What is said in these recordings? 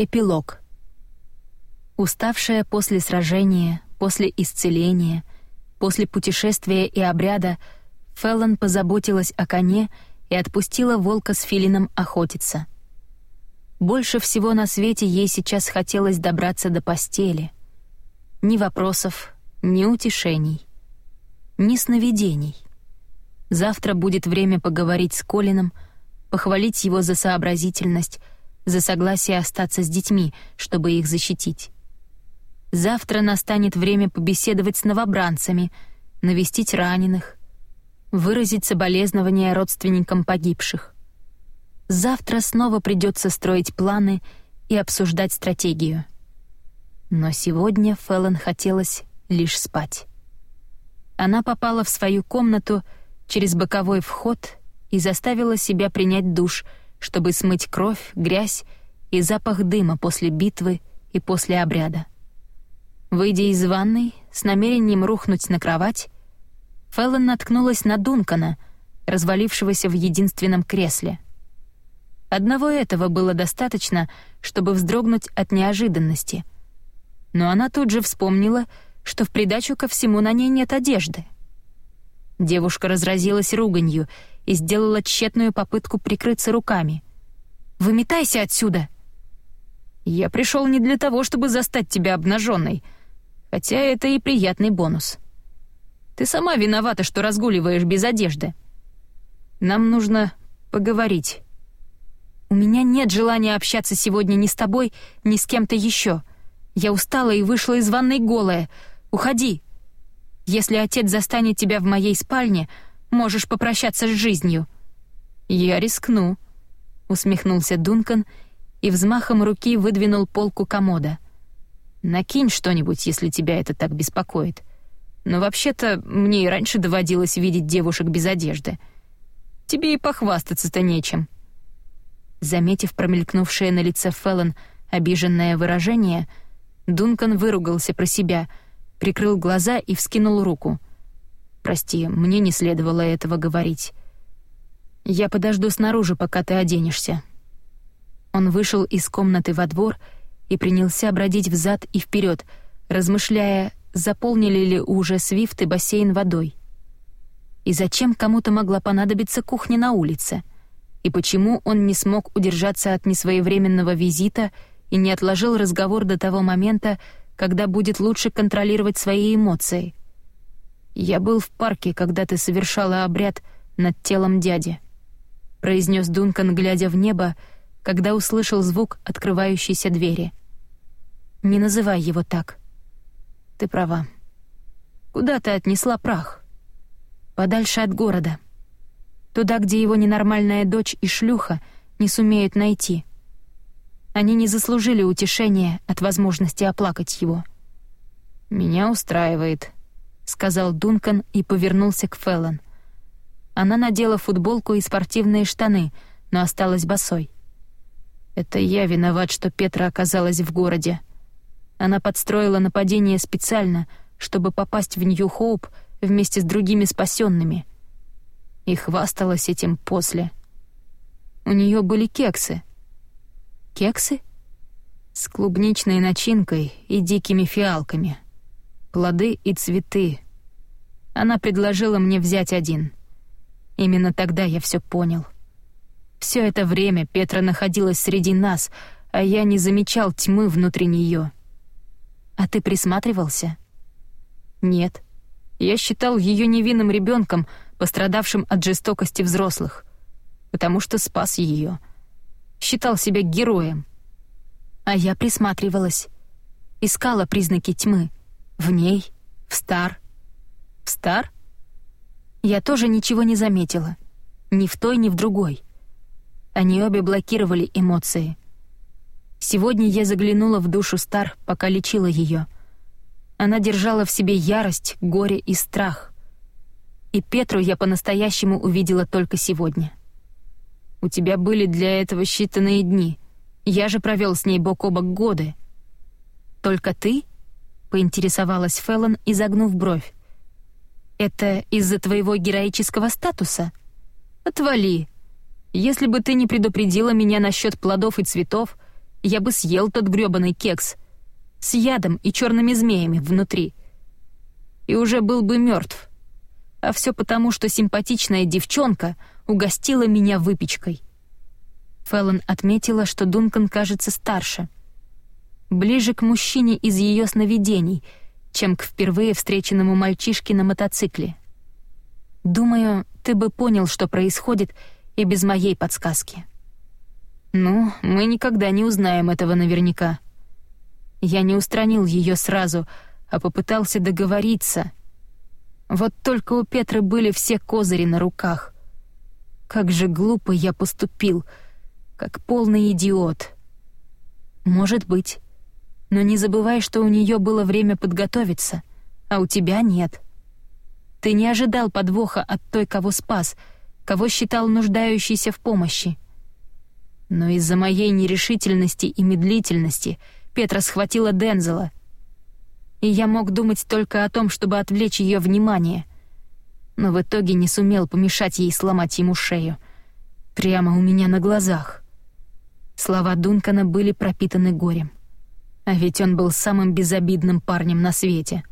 Эпилог. Уставшая после сражения, после исцеления, после путешествия и обряда, Феллон позаботилась о коне и отпустила волка с филином охотиться. Больше всего на свете ей сейчас хотелось добраться до постели. Ни вопросов, ни утешений, ни сновидений. Завтра будет время поговорить с Колином, похвалить его за сообразительность, за согласие остаться с детьми, чтобы их защитить. Завтра настанет время побеседовать с новобранцами, навестить раненых, выразить соболезнования родственникам погибших. Завтра снова придется строить планы и обсуждать стратегию. Но сегодня Феллон хотелось лишь спать. Она попала в свою комнату через боковой вход и заставила себя принять душ, чтобы смыть кровь, грязь и запах дыма после битвы и после обряда. Выйдя из ванной, с намерением рухнуть на кровать, Феллон наткнулась на Дункана, развалившегося в единственном кресле. Одного этого было достаточно, чтобы вздрогнуть от неожиданности. Но она тут же вспомнила, что в придачу ко всему на ней нет одежды. Девушка разразилась руганью и сделала тщетную попытку прикрыться руками. «Выметайся отсюда!» «Я пришел не для того, чтобы застать тебя обнаженной, хотя это и приятный бонус». Ты сама виновата, что разгуливаешь без одежды. Нам нужно поговорить. У меня нет желания общаться сегодня ни с тобой, ни с кем-то еще. Я устала и вышла из ванной голая. Уходи. Если отец застанет тебя в моей спальне, можешь попрощаться с жизнью. Я рискну, усмехнулся Дункан и взмахом руки выдвинул полку комода. Накинь что-нибудь, если тебя это так беспокоит. Но вообще-то мне и раньше доводилось видеть девушек без одежды. Тебе и похвастаться-то нечем». Заметив промелькнувшее на лице Феллон обиженное выражение, Дункан выругался про себя, прикрыл глаза и вскинул руку. «Прости, мне не следовало этого говорить. Я подожду снаружи, пока ты оденешься». Он вышел из комнаты во двор и принялся бродить взад и вперед, размышляя, заполнили ли уже Свифт и бассейн водой. И зачем кому-то могла понадобиться кухня на улице? И почему он не смог удержаться от несвоевременного визита и не отложил разговор до того момента, когда будет лучше контролировать свои эмоции? «Я был в парке, когда ты совершала обряд над телом дяди», — произнес Дункан, глядя в небо, когда услышал звук открывающейся двери. «Не называй его так», ты права. Куда ты отнесла прах? Подальше от города. Туда, где его ненормальная дочь и шлюха не сумеют найти. Они не заслужили утешения от возможности оплакать его. «Меня устраивает», — сказал Дункан и повернулся к Феллон. Она надела футболку и спортивные штаны, но осталась босой. «Это я виноват, что Петра оказалась в городе», она подстроила нападение специально, чтобы попасть в Нью-Хоуп вместе с другими спасенными. И хвасталась этим после. У нее были кексы. Кексы? С клубничной начинкой и дикими фиалками. Плоды и цветы. Она предложила мне взять один. Именно тогда я все понял. Все это время Петра находилась среди нас, а я не замечал тьмы внутри нее. «А ты присматривался?» «Нет. Я считал ее невинным ребенком, пострадавшим от жестокости взрослых, потому что спас ее. Считал себя героем. А я присматривалась. Искала признаки тьмы. В ней, в Стар. В Стар? Я тоже ничего не заметила. Ни в той, ни в другой. Они обе блокировали эмоции — Сегодня я заглянула в душу Стар, пока лечила ее. Она держала в себе ярость, горе и страх. И Петру я по-настоящему увидела только сегодня. У тебя были для этого считанные дни. Я же провел с ней бок о бок годы. Только ты? Поинтересовалась Феллон, изогнув бровь. Это из-за твоего героического статуса? Отвали. Если бы ты не предупредила меня насчет плодов и цветов, я бы съел тот грёбаный кекс с ядом и черными змеями внутри. И уже был бы мертв. А все потому, что симпатичная девчонка угостила меня выпечкой. Феллон отметила, что Дункан кажется старше. Ближе к мужчине из ее сновидений, чем к впервые встреченному мальчишке на мотоцикле. Думаю, ты бы понял, что происходит, и без моей подсказки. Ну, мы никогда не узнаем этого наверняка. Я не устранил ее сразу, а попытался договориться. Вот только у Петры были все козыри на руках. Как же глупо я поступил, как полный идиот. Может быть. Но не забывай, что у нее было время подготовиться, а у тебя нет. Ты не ожидал подвоха от той, кого спас, кого считал нуждающейся в помощи. Но из-за моей нерешительности и медлительности Петра схватила Дензела. И я мог думать только о том, чтобы отвлечь ее внимание. Но в итоге не сумел помешать ей сломать ему шею. Прямо у меня на глазах. Слова Дункана были пропитаны горем. А ведь он был самым безобидным парнем на свете.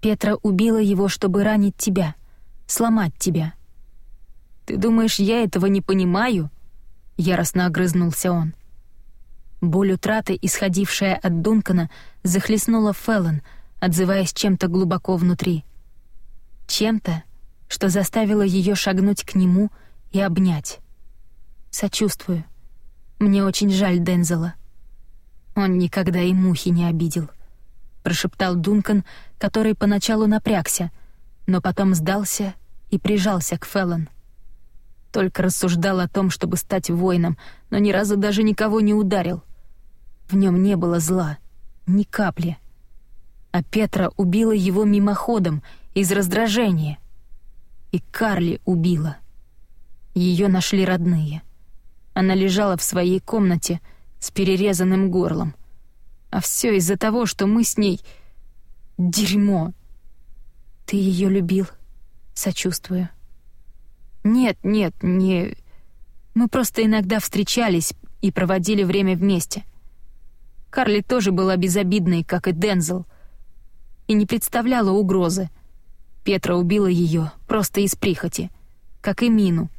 Петра убила его, чтобы ранить тебя, сломать тебя. Ты думаешь, я этого не понимаю? Яростно огрызнулся он. Боль утраты, исходившая от Дункана, захлестнула Феллон, отзываясь чем-то глубоко внутри. Чем-то, что заставило ее шагнуть к нему и обнять. Сочувствую. Мне очень жаль Дензела. Он никогда и мухи не обидел, прошептал Дункан, который поначалу напрягся, но потом сдался и прижался к Феллон. Только рассуждал о том, чтобы стать воином, но ни разу даже никого не ударил. В нем не было зла, ни капли. А Петра убила его мимоходом, из раздражения. И Карли убила. Ее нашли родные. Она лежала в своей комнате с перерезанным горлом. А все из-за того, что мы с ней... Дерьмо. Ты ее любил? Сочувствую. «Нет, нет, не... Мы просто иногда встречались и проводили время вместе. Карли тоже была безобидной, как и Дензел, и не представляла угрозы. Петра убила ее просто из прихоти, как и Мину.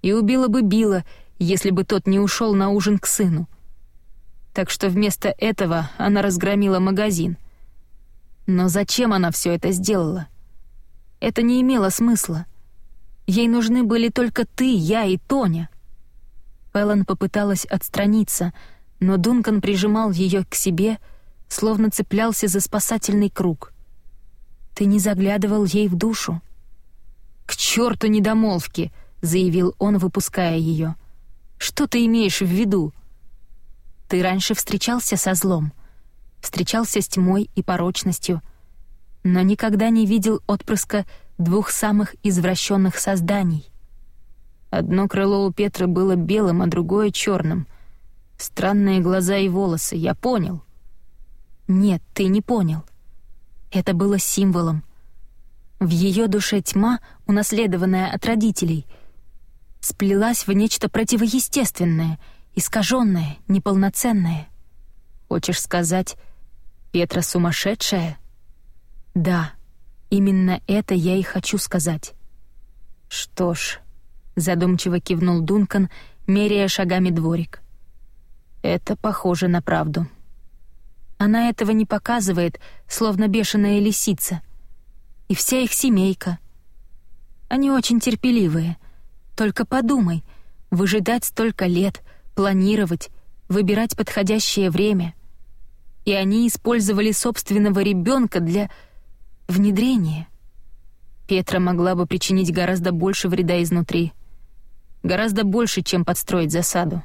И убила бы Билла, если бы тот не ушел на ужин к сыну. Так что вместо этого она разгромила магазин. Но зачем она все это сделала? Это не имело смысла. Ей нужны были только ты, я и Тоня. Фэллон попыталась отстраниться, но Дункан прижимал ее к себе, словно цеплялся за спасательный круг. Ты не заглядывал ей в душу. «К черту недомолвки!» — заявил он, выпуская ее. «Что ты имеешь в виду?» «Ты раньше встречался со злом, встречался с тьмой и порочностью, но никогда не видел отпрыска двух самых извращенных созданий. Одно крыло у Петра было белым, а другое — черным. Странные глаза и волосы, я понял. Нет, ты не понял. Это было символом. В ее душе тьма, унаследованная от родителей, сплелась в нечто противоестественное, искаженное, неполноценное. Хочешь сказать, Петра сумасшедшая? Да, Именно это я и хочу сказать. Что ж, задумчиво кивнул Дункан, меряя шагами дворик. Это похоже на правду. Она этого не показывает, словно бешеная лисица. И вся их семейка. Они очень терпеливые. Только подумай, выжидать столько лет, планировать, выбирать подходящее время. И они использовали собственного ребенка для Внедрение. Петра могла бы причинить гораздо больше вреда изнутри. Гораздо больше, чем подстроить засаду.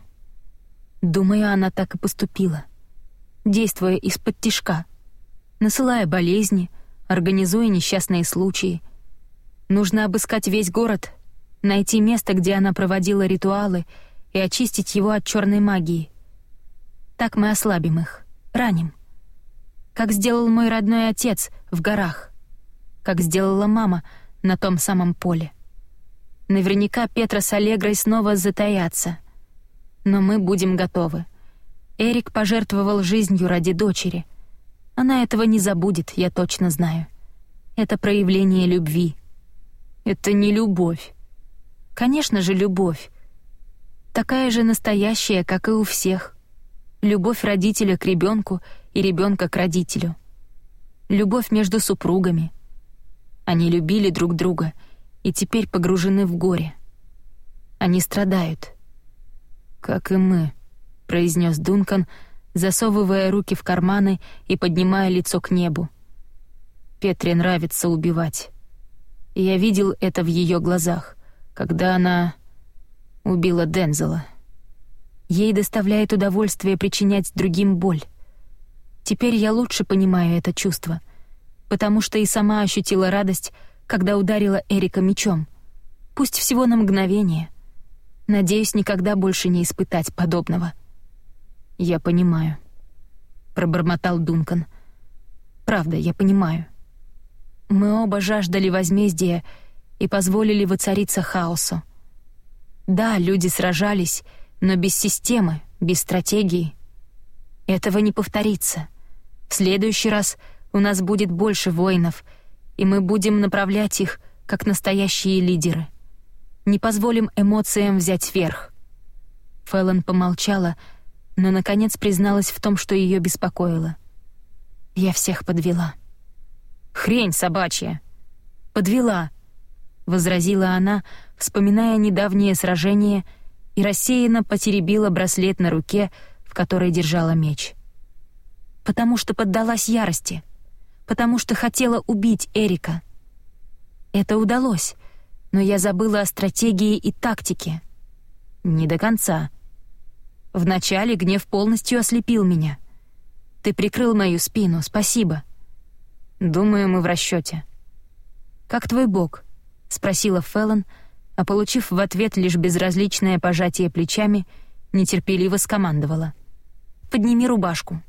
Думаю, она так и поступила. Действуя из-под тишка, насылая болезни, организуя несчастные случаи. Нужно обыскать весь город, найти место, где она проводила ритуалы, и очистить его от черной магии. Так мы ослабим их, раним. Как сделал мой родной отец в горах как сделала мама на том самом поле. Наверняка Петра с Аллегрой снова затаятся. Но мы будем готовы. Эрик пожертвовал жизнью ради дочери. Она этого не забудет, я точно знаю. Это проявление любви. Это не любовь. Конечно же, любовь. Такая же настоящая, как и у всех. Любовь родителя к ребенку и ребенка к родителю. Любовь между супругами. Они любили друг друга и теперь погружены в горе. Они страдают. Как и мы, произнес Дункан, засовывая руки в карманы и поднимая лицо к небу. Петре нравится убивать. я видел это в ее глазах, когда она убила Дензела. Ей доставляет удовольствие причинять другим боль. Теперь я лучше понимаю это чувство, потому что и сама ощутила радость, когда ударила Эрика мечом. Пусть всего на мгновение. Надеюсь, никогда больше не испытать подобного. «Я понимаю», — пробормотал Дункан. «Правда, я понимаю». Мы оба жаждали возмездия и позволили воцариться хаосу. Да, люди сражались, но без системы, без стратегии. Этого не повторится. В следующий раз у нас будет больше воинов, и мы будем направлять их, как настоящие лидеры. Не позволим эмоциям взять верх. Фэллон помолчала, но, наконец, призналась в том, что ее беспокоило. Я всех подвела. «Хрень собачья!» «Подвела», — возразила она, вспоминая недавнее сражение, и рассеянно потеребила браслет на руке, в которой держала меч. «Потому что поддалась ярости, потому что хотела убить Эрика. Это удалось, но я забыла о стратегии и тактике. Не до конца», Вначале гнев полностью ослепил меня. Ты прикрыл мою спину, спасибо. Думаю, мы в расчете. Как твой бог? Спросила Феллон, а получив в ответ лишь безразличное пожатие плечами, нетерпеливо скомандовала: "Подними рубашку".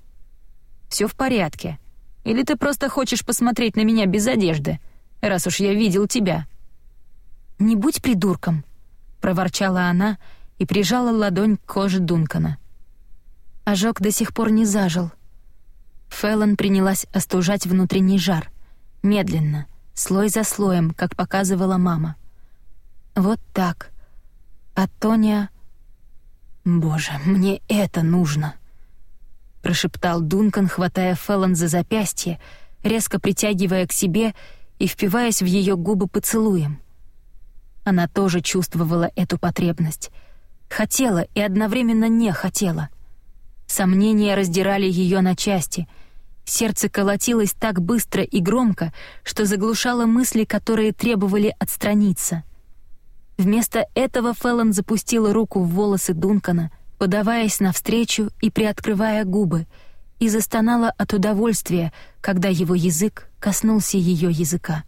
Все в порядке. Или ты просто хочешь посмотреть на меня без одежды, раз уж я видел тебя?» «Не будь придурком», — проворчала она, — и прижала ладонь к коже Дункана. Ожог до сих пор не зажил. Фэллон принялась остужать внутренний жар, медленно, слой за слоем, как показывала мама. Вот так. А Тоня... «Боже, мне это нужно!» — прошептал Дункан, хватая Фэллон за запястье, резко притягивая к себе и впиваясь в ее губы поцелуем. Она тоже чувствовала эту потребность — Хотела и одновременно не хотела. Сомнения раздирали ее на части. Сердце колотилось так быстро и громко, что заглушало мысли, которые требовали отстраниться. Вместо этого Феллон запустила руку в волосы Дункана, подаваясь навстречу и приоткрывая губы, и застонала от удовольствия, когда его язык коснулся ее языка.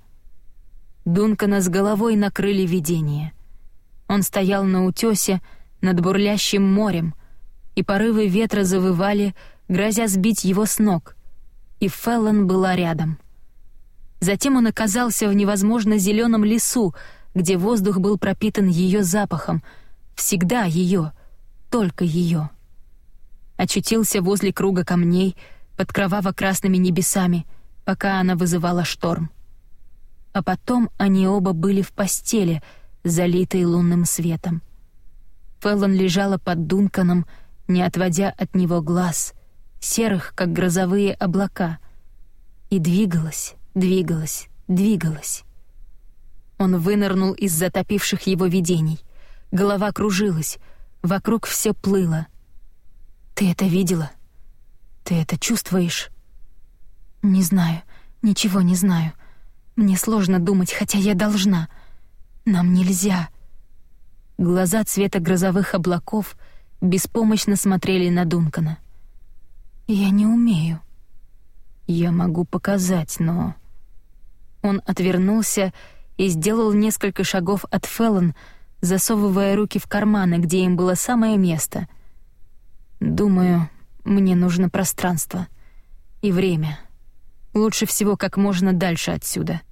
Дункана с головой накрыли видения. Он стоял на утёсе, над бурлящим морем, и порывы ветра завывали, грозя сбить его с ног, и Феллон была рядом. Затем он оказался в невозможно зеленом лесу, где воздух был пропитан ее запахом, всегда ее, только ее. Очутился возле круга камней под кроваво-красными небесами, пока она вызывала шторм. А потом они оба были в постели, залитой лунным светом. Феллон лежала под Дунканом, не отводя от него глаз, серых, как грозовые облака, и двигалась, двигалась, двигалась. Он вынырнул из затопивших его видений. Голова кружилась, вокруг все плыло. «Ты это видела? Ты это чувствуешь?» «Не знаю, ничего не знаю. Мне сложно думать, хотя я должна. Нам нельзя...» Глаза цвета грозовых облаков беспомощно смотрели на Дункана. «Я не умею». «Я могу показать, но...» Он отвернулся и сделал несколько шагов от Феллон, засовывая руки в карманы, где им было самое место. «Думаю, мне нужно пространство и время. Лучше всего как можно дальше отсюда.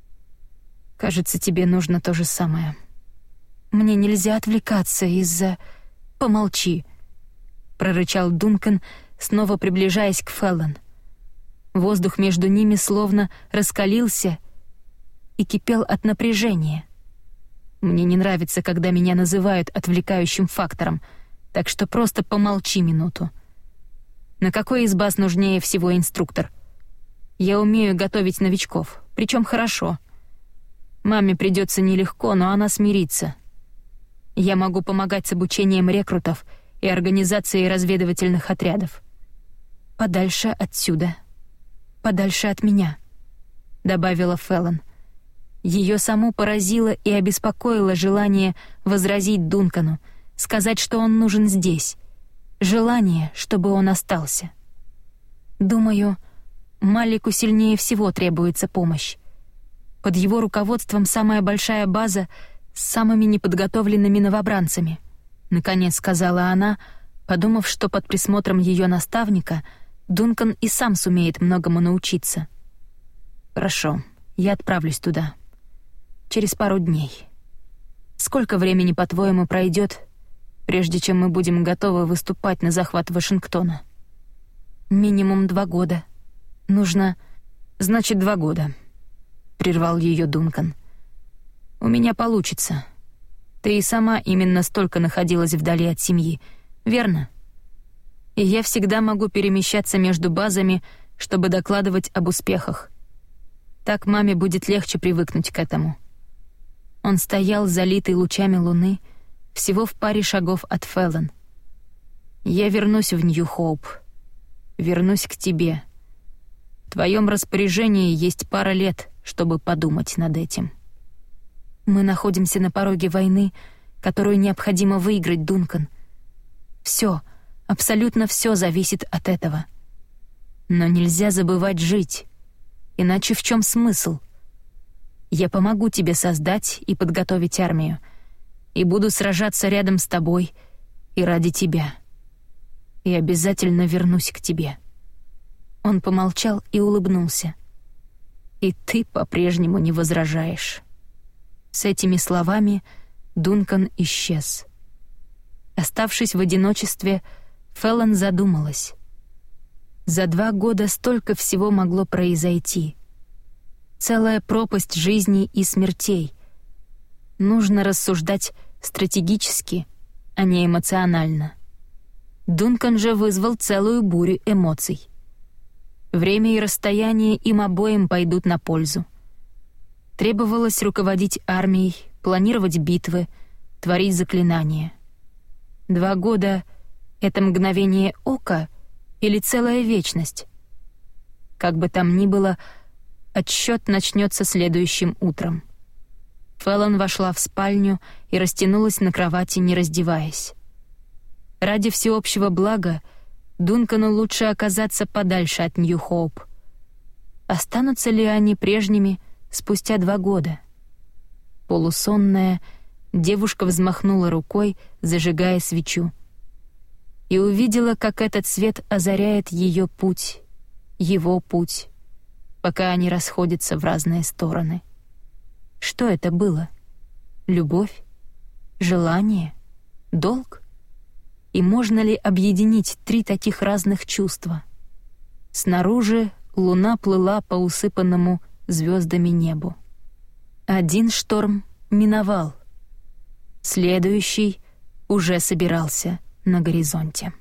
Кажется, тебе нужно то же самое». Мне нельзя отвлекаться из-за... Помолчи, прорычал Дункан, снова приближаясь к Феллон. Воздух между ними словно раскалился и кипел от напряжения. Мне не нравится, когда меня называют отвлекающим фактором, так что просто помолчи минуту. На какой из баз нужнее всего инструктор? Я умею готовить новичков, причем хорошо. Маме придется нелегко, но она смирится. Я могу помогать с обучением рекрутов и организацией разведывательных отрядов. Подальше отсюда. Подальше от меня, добавила Феллон. Ее саму поразило и обеспокоило желание возразить Дункану, сказать, что он нужен здесь. Желание, чтобы он остался. Думаю, Малику сильнее всего требуется помощь. Под его руководством самая большая база с самыми неподготовленными новобранцами, наконец сказала она, подумав, что под присмотром ее наставника Дункан и сам сумеет многому научиться. Хорошо, я отправлюсь туда через пару дней. Сколько времени, по-твоему, пройдет, прежде чем мы будем готовы выступать на захват Вашингтона? Минимум два года. Нужно... Значит, два года. Прервал ее Дункан. У меня получится. Ты и сама именно столько находилась вдали от семьи, верно? И я всегда могу перемещаться между базами, чтобы докладывать об успехах. Так маме будет легче привыкнуть к этому. Он стоял, залитый лучами луны, всего в паре шагов от Феллон. «Я вернусь в Нью-Хоуп. Вернусь к тебе. В твоем распоряжении есть пара лет, чтобы подумать над этим». «Мы находимся на пороге войны, которую необходимо выиграть, Дункан. Все, абсолютно все зависит от этого. Но нельзя забывать жить. Иначе в чем смысл?» Я помогу тебе создать и подготовить армию. И буду сражаться рядом с тобой и ради тебя. И обязательно вернусь к тебе». Он помолчал и улыбнулся. «И ты по-прежнему не возражаешь». С этими словами Дункан исчез. Оставшись в одиночестве, Феллон задумалась. За два года столько всего могло произойти — целая пропасть жизней и смертей. Нужно рассуждать стратегически, а не эмоционально. Дункан же вызвал целую бурю эмоций. Время и расстояние им обоим пойдут на пользу. Требовалось руководить армией, планировать битвы, творить заклинания. Два года — это мгновение ока или целая вечность? Как бы там ни было, — Отсчет начнется следующим утром. Фэллон вошла в спальню и растянулась на кровати, не раздеваясь. Ради всеобщего блага Дункану лучше оказаться подальше от Нью-Хоуп. Останутся ли они прежними спустя два года? Полусонная, девушка взмахнула рукой, зажигая свечу. И увидела, как этот свет озаряет ее путь, его путь пока они расходятся в разные стороны. Что это было? Любовь? Желание? Долг? И можно ли объединить три таких разных чувства? Снаружи луна плыла по усыпанному звездами небу. Один шторм миновал. Следующий уже собирался на горизонте.